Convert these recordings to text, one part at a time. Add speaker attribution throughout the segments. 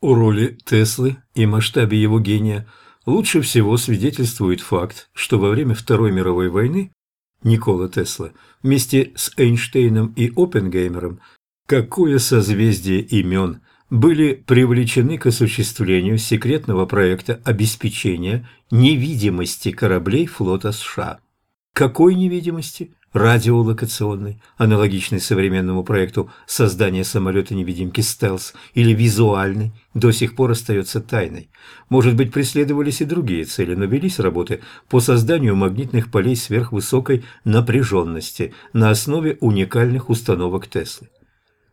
Speaker 1: О роли Теслы и масштабе его гения лучше всего свидетельствует факт, что во время Второй мировой войны Никола Тесла вместе с Эйнштейном и Оппенгеймером какое созвездие имен были привлечены к осуществлению секретного проекта обеспечения невидимости кораблей флота США. Какой невидимости? Радиолокационной, аналогичной современному проекту создания самолета-невидимки «Стелс» или визуальной, до сих пор остается тайной. Может быть, преследовались и другие цели, но велись работы по созданию магнитных полей сверхвысокой напряженности на основе уникальных установок Теслы.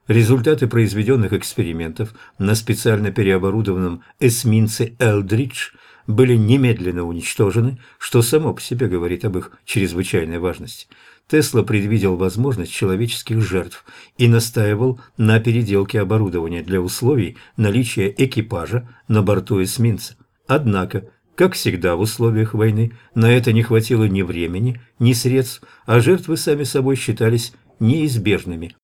Speaker 1: Результаты произведенных экспериментов на специально переоборудованном эсминце «Элдридж» были немедленно уничтожены, что само по себе говорит об их чрезвычайной важности. Тесла предвидел возможность человеческих жертв и настаивал на переделке оборудования для условий наличия экипажа на борту эсминца. Однако, как всегда в условиях войны, на это не хватило ни времени, ни средств, а жертвы сами собой считались неизбежными.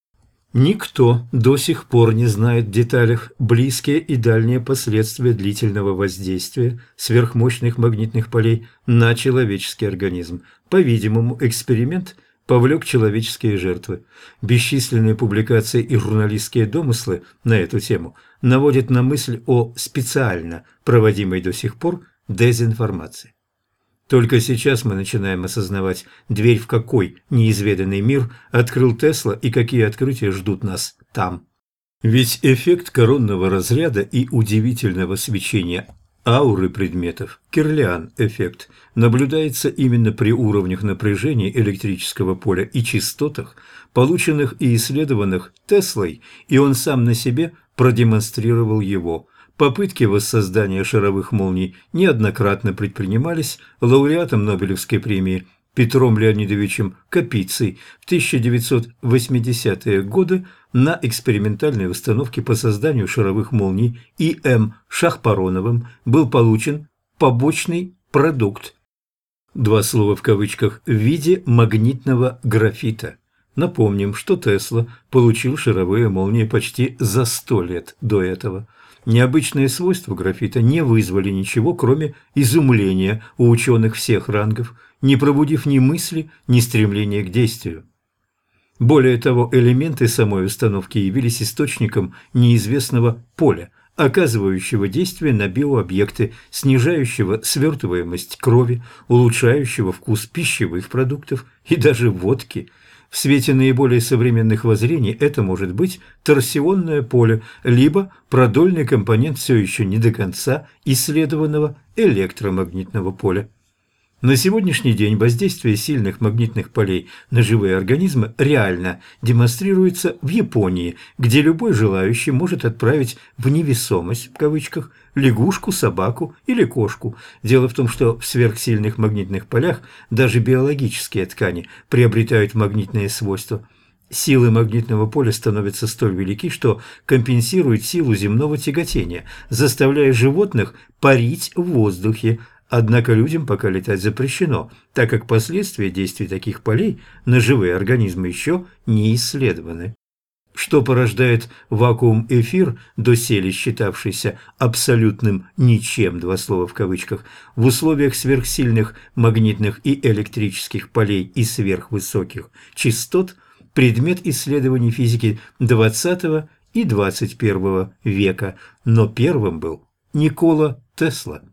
Speaker 1: Никто до сих пор не знает в деталях близкие и дальние последствия длительного воздействия сверхмощных магнитных полей на человеческий организм. По-видимому, эксперимент повлек человеческие жертвы. Бесчисленные публикации и журналистские домыслы на эту тему наводят на мысль о специально проводимой до сих пор дезинформации. Только сейчас мы начинаем осознавать, дверь в какой неизведанный мир открыл Тесла и какие открытия ждут нас там. Ведь эффект коронного разряда и удивительного свечения ауры предметов, Кирлиан-эффект, наблюдается именно при уровнях напряжения электрического поля и частотах, полученных и исследованных Теслой, и он сам на себе продемонстрировал его – Попытки воссоздания шаровых молний неоднократно предпринимались лауреатом Нобелевской премии Петром Леонидовичем Капицей в 1980-е годы на экспериментальной установке по созданию шаровых молний И.М. Шахпароновым был получен побочный продукт, два слова в кавычках, в виде магнитного графита. Напомним, что Тесла получил шаровые молнии почти за сто лет до этого – Необычные свойства графита не вызвали ничего, кроме изумления у ученых всех рангов, не пробудив ни мысли, ни стремления к действию. Более того, элементы самой установки явились источником неизвестного поля, оказывающего действие на биообъекты, снижающего свертываемость крови, улучшающего вкус пищевых продуктов и даже водки – в свете наиболее современных воззрений это может быть торсионное поле, либо продольный компонент все еще не до конца исследованного электромагнитного поля. На сегодняшний день воздействие сильных магнитных полей на живые организмы реально демонстрируется в Японии, где любой желающий может отправить в «невесомость» в кавычках лягушку, собаку или кошку. Дело в том, что в сверхсильных магнитных полях даже биологические ткани приобретают магнитные свойства. Силы магнитного поля становятся столь велики, что компенсируют силу земного тяготения, заставляя животных парить в воздухе, Однако людям пока летать запрещено, так как последствия действий таких полей на живые организмы еще не исследованы. Что порождает вакуум-эфир, доселе считавшийся абсолютным «ничем», два слова в кавычках, в условиях сверхсильных магнитных и электрических полей и сверхвысоких частот, предмет исследований физики XX и XXI века, но первым был Никола Тесла.